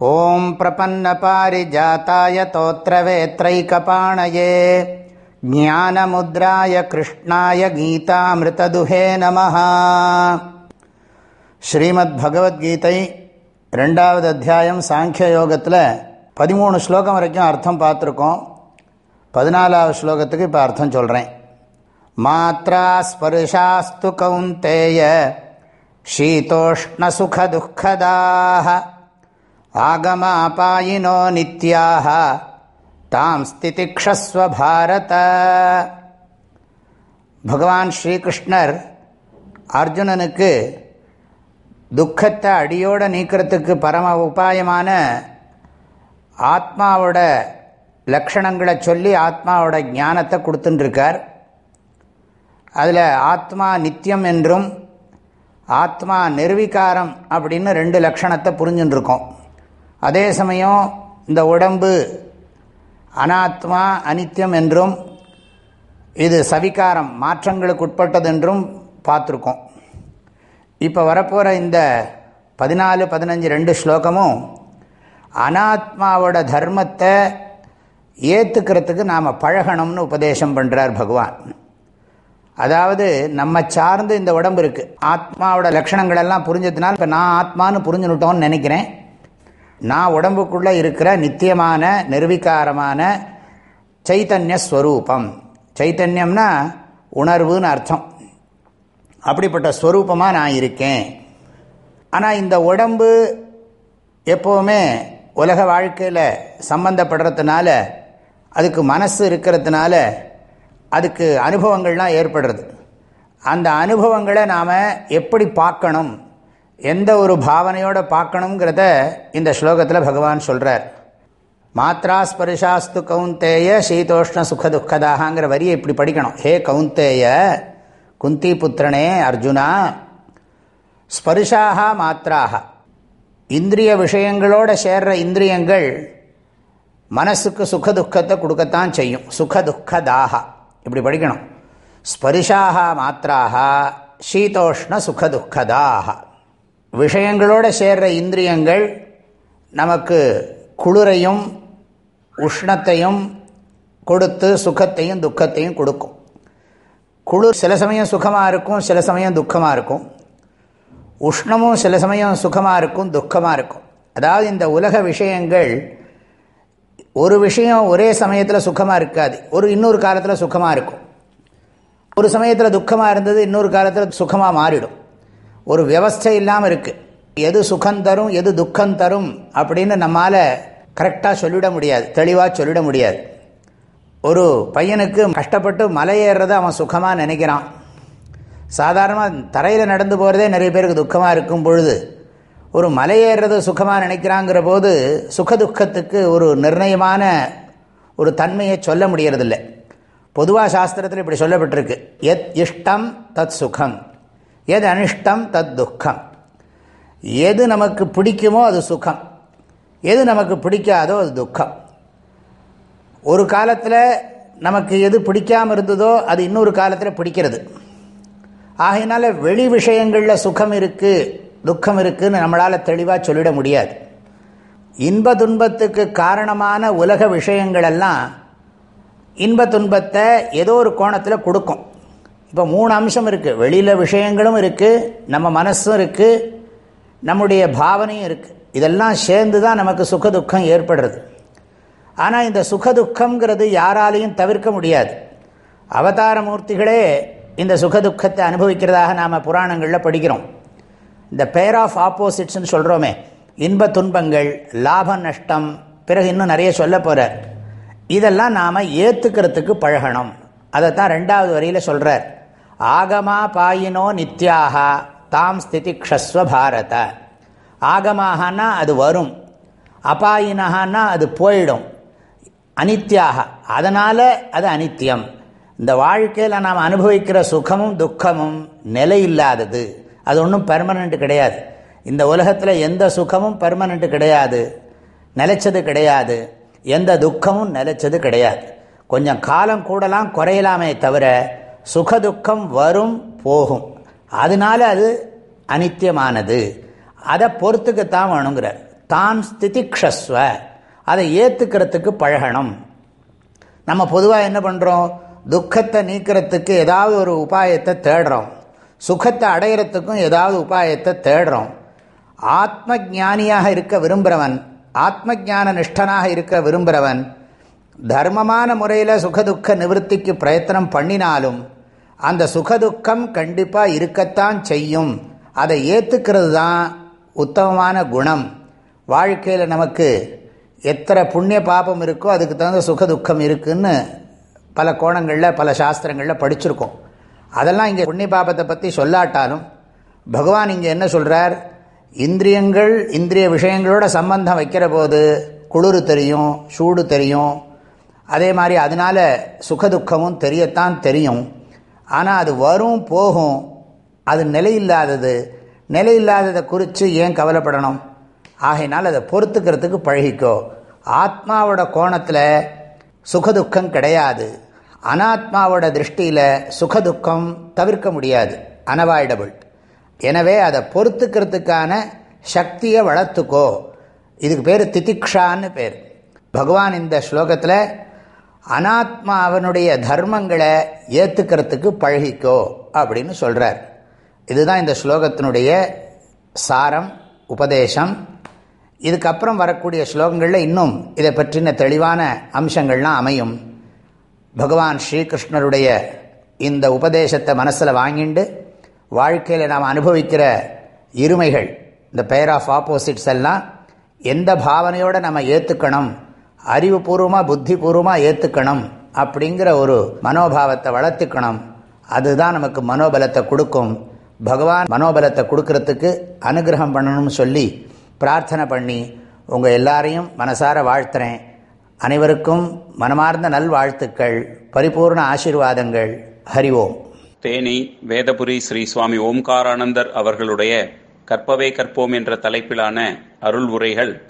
ॐ प्रपन्नपारिजाताय तोत्रवेत्रैकपाणये ज्ञानमुद्राय कृष्णाय गीतामृतदुहे नमः ஸ்ரீமத்பகவத்கீதை ரெண்டாவது அத்தியாயம் சாங்கிய யோகத்தில் பதிமூணு ஸ்லோகம் வரைக்கும் அர்த்தம் பார்த்துருக்கோம் பதினாலாவது ஸ்லோகத்துக்கு இப்போ அர்த்தம் சொல்கிறேன் மாத்ரா ஸ்பர்ஷாஸ்து கௌந்தேய शीतोष्णसुखदुःखदाः ஆகமாபாயினோ நித்யாக தாம் ஸ்திதிக்ஷஸ்வ பாரத பகவான் ஸ்ரீகிருஷ்ணர் அர்ஜுனனுக்கு துக்கத்தை அடியோடு நீக்கிறதுக்கு பரம உபாயமான ஆத்மாவோட லக்ஷணங்களை சொல்லி ஆத்மாவோட ஞானத்தை கொடுத்துட்டுருக்கார் அதில் ஆத்மா நித்தியம் என்றும் ஆத்மா நிர்வீகாரம் அப்படின்னு ரெண்டு லக்ஷணத்தை புரிஞ்சுட்டுருக்கோம் அதே சமயம் இந்த உடம்பு அனாத்மா அனித்யம் என்றும் இது சவிகாரம் மாற்றங்களுக்கு உட்பட்டது என்றும் பார்த்துருக்கோம். இப்போ வரப்போகிற இந்த பதினாலு பதினஞ்சு ரெண்டு ஸ்லோகமும் அனாத்மாவோட தர்மத்தை ஏற்றுக்கிறதுக்கு நாம் பழகணும்னு உபதேசம் பண்ணுறார் பகவான். அதாவது நம்ம சார்ந்து இந்த உடம்பு இருக்குது ஆத்மாவோட லட்சணங்கள் எல்லாம் புரிஞ்சதுனால இப்போ நான் ஆத்மான்னு புரிஞ்சுனுட்டோன்னு நினைக்கிறேன். நான் உடம்புக்குள்ளே இருக்கிற நித்தியமான நிர்வீகாரமான சைத்தன்ய ஸ்வரூபம். சைத்தன்யம்னா உணர்வுன்னு அர்த்தம். அப்படிப்பட்ட ஸ்வரூபமாக நான் இருக்கேன். ஆனால் இந்த உடம்பு எப்போவுமே உலக வாழ்க்கையில் சம்பந்தப்படுறதுனால அதுக்கு மனசு இருக்கிறதுனால அதுக்கு அனுபவங்கள்லாம் ஏற்படுறது. அந்த அனுபவங்களை நாம் எப்படி பார்க்கணும்? எந்த ஒரு பாவனையோடு பார்க்கணுங்கிறத இந்த ஸ்லோகத்தில் பகவான் சொல்கிறார் மாத்ரா ஸ்பரிஷாஸ்து கவுந்தேய சீதோஷ்ண சுக துக்கதாகங்கிற வரியை இப்படி படிக்கணும். ஹே கவுந்தேய குந்தி புத்திரனே அர்ஜுனா ஸ்பரிஷாக மாத்திராக இந்திரிய விஷயங்களோட சேர்ற இந்திரியங்கள் மனசுக்கு சுக துக்கத்தை கொடுக்கத்தான் செய்யும். சுக துக்கதாக இப்படி படிக்கணும். ஸ்பரிஷாக மாத்திராக சீதோஷ்ண சுக துக்கதாக விஷயங்களோடு சேர்ற இந்திரியங்கள் நமக்கு குளிரையும் உஷ்ணத்தையும் கொடுத்து சுகத்தையும் துக்கத்தையும் கொடுக்கும். குளிர் சில சமயம் சுகமாக இருக்கும் சில சமயம் துக்கமாக இருக்கும். உஷ்ணமும் சில சமயம் சுகமாக இருக்கும் துக்கமாக இருக்கும். அதாவது இந்த உலக விஷயங்கள் ஒரு விஷயம் ஒரே சமயத்தில் சுகமாக இருக்காது. ஒரு இன்னொரு காலத்தில் சுகமாக இருக்கும். ஒரு சமயத்தில் துக்கமாக இருந்தது இன்னொரு காலத்தில் சுகமாக மாறிடும். ஒரு வியவஸ்தை இல்லாமல் இருக்குது எது சுகம் தரும் எது துக்கம் தரும் அப்படின்னு நம்மால் கரெக்டாக சொல்லிட முடியாது. தெளிவாக சொல்லிட முடியாது. ஒரு பையனுக்கு கஷ்டப்பட்டு மலை அவன் சுகமாக நினைக்கிறான். சாதாரணமாக தரையில் நடந்து போகிறதே நிறைய பேருக்கு துக்கமாக இருக்கும் பொழுது ஒரு மலை ஏறுறது சுகமாக நினைக்கிறாங்கிற போது சுக துக்கத்துக்கு ஒரு நிர்ணயமான ஒரு தன்மையை சொல்ல முடியறதில்லை. பொதுவாக சாஸ்திரத்தில் இப்படி சொல்லப்பட்டிருக்கு. எத் இஷ்டம் தத் சுகம். எது அனிஷ்டம் தத் துக்கம். எது நமக்கு பிடிக்குமோ அது சுகம். எது நமக்கு பிடிக்காதோ அது துக்கம். ஒரு காலத்தில் நமக்கு எது பிடிக்காமல் இருந்ததோ அது இன்னொரு காலத்தில் பிடிக்கிறது. ஆகையினால வெளி விஷயங்களில் சுகம் இருக்குது துக்கம் இருக்குதுன்னு நம்மளால் தெளிவாக சொல்லிட முடியாது. இன்ப துன்பத்துக்கு காரணமான உலக விஷயங்களெல்லாம் இன்ப துன்பத்தை ஏதோ ஒரு கோணத்தில் கொடுக்கும். இப்போ மூணு அம்சம் இருக்குது வெளியில் விஷயங்களும் இருக்குது நம்ம மனசும் இருக்குது நம்முடைய பாவனையும் இருக்குது இதெல்லாம் சேர்ந்து தான் நமக்கு சுகதுக்கம் ஏற்படுறது. ஆனால் இந்த சுகதுக்கங்கிறது யாராலையும் தவிர்க்க முடியாது. அவதார மூர்த்திகளே இந்த சுகதுக்கத்தை அனுபவிக்கிறதாக நாம் புராணங்களில் படிக்கிறோம். இந்த பேர் ஆஃப் ஆப்போசிட்ஸ்னு சொல்கிறோமே இன்ப துன்பங்கள் லாப நஷ்டம் பிறகு இன்னும் நிறைய சொல்ல போகிறார் இதெல்லாம் நாம் ஏற்றுக்கிறதுக்கு பழகணும். அதை தான் ரெண்டாவது வரியில் சொல்கிறார் ஆகமா பாயினோ நித்யாக தாம் ஸ்திதி க்ஷஸ்வ பாரத. ஆகமாகனா அது வரும். அபாயினஹான்னா அது போயிடும். அனித்யாக அதனால் அது அனித்தியம் இந்த வாழ்க்கையில் நாம் அனுபவிக்கிற சுகமும் துக்கமும் நிலை இல்லாதது. அது ஒன்றும் பெர்மனண்ட் கிடையாது. இந்த உலகத்தில் எந்த சுகமும் பெர்மனண்ட் கிடையாது. நிலைச்சது கிடையாது. எந்த துக்கமும் நிலைச்சது கிடையாது. கொஞ்சம் காலம் கூடலாம் குறையலாமே தவிர சுகதுக்கம் வரும் போகும். அதனால அது அனித்தியமானது. அதை பொறுத்துக்கத்தான் வேணுங்கிறார். தான் ஸ்திதிக்ஷஸ்வ. அதை ஏற்றுக்கிறதுக்கு பழகணும். நம்ம பொதுவாக என்ன பண்ணுறோம் துக்கத்தை நீக்கிறதுக்கு ஏதாவது ஒரு உபாயத்தை தேடுறோம். சுகத்தை அடையிறதுக்கும் ஏதாவது உபாயத்தை தேடுறோம். ஆத்ம ஜானியாக இருக்க விரும்புகிறவன் ஆத்ம ஜான நிஷ்டனாக இருக்க விரும்புகிறவன் தர்மமான முறையில் சுகதுக்க நிவர்த்திக்கு பிரயத்தனம் பண்ணினாலும் அந்த சுகதுக்கம் கண்டிப்பாக இருக்கத்தான் செய்யும். அதை ஏற்றுக்கிறது தான் உத்தமமான குணம். வாழ்க்கையில் நமக்கு எத்தனை புண்ணிய பாபம் இருக்கோ அதுக்கு தகுந்த சுகதுக்கம் இருக்குன்னு பல கோணங்களில் பல சாஸ்திரங்களில் படிச்சிருக்கோம். அதெல்லாம் இங்கே புண்ணிய பாபத்தை பற்றி சொல்லாட்டாலும் பகவான் இங்கே என்ன சொல்கிறார் இந்திரியங்கள் இந்திரிய விஷயங்களோட சம்பந்தம் வைக்கிற போது குளிர் தெரியும் சூடு தெரியும் அதே மாதிரி அதனால் சுகதுக்கமும் தெரியத்தான் தெரியும். ஆனால் அது வரும் போகும் அது நிலையில்லாதது. நிலையில்லாததை குறித்து ஏன் கவலைப்படணும்? ஆகையினால் அதை பொறுத்துக்கிறதுக்கு பழகிக்கோ. ஆத்மாவோட கோணத்தில் சுகதுக்கம் கிடையாது. அனாத்மாவோட திருஷ்டியில் சுகதுக்கம் தவிர்க்க முடியாது. அனவாய்டபிள் எனவே அதை பொறுத்துக்கிறதுக்கான சக்தியை வளர்த்துக்கோ. இதுக்கு பேர் திதிக்ஷான்னு பேர். பகவான் இந்த ஸ்லோகத்தில் அனாத்மா அவனுடைய தர்மங்களை ஏற்றுக்கிறதுக்கு பழகிக்கோ அப்படின்னு சொல்கிறார் இதுதான் இந்த ஸ்லோகத்தினுடைய சாரம் உபதேசம். இதுக்கப்புறம் வரக்கூடிய ஸ்லோகங்களில் இன்னும் இதை பற்றின தெளிவான அம்சங்கள்லாம் அமையும். பகவான் ஸ்ரீகிருஷ்ணருடைய இந்த உபதேசத்தை மனசில் வாங்கிண்டு வாழ்க்கையில் நாம் அனுபவிக்கிற இருமைகள் இந்த பெயர் ஆஃப் ஆப்போசிட்ஸ் எல்லாம் எந்த பாவனையோடு நம்ம ஏற்றுக்கணும் அறிவுபூர்வமாக புத்திபூர்வமாக ஏற்றுக்கணும் அப்படிங்கிற ஒரு மனோபாவத்தை வளர்த்துக்கணும். அதுதான் நமக்கு மனோபலத்தை கொடுக்கும். பகவான் மனோபலத்தை கொடுக்கறதுக்கு அனுகிரகம் பண்ணணும்னு சொல்லி பிரார்த்தனை பண்ணி உங்கள் எல்லாரையும் மனசார வாழ்த்துறேன். அனைவருக்கும் மனமார்ந்த நல்வாழ்த்துக்கள் பரிபூர்ண ஆசீர்வாதங்கள். ஹரி ஓம். தேனி வேதபுரி ஸ்ரீ சுவாமி ஓம்காரானந்தர் அவர்களுடைய கற்பவே கற்போம் என்ற தலைப்பிலான அருள் உரைகள்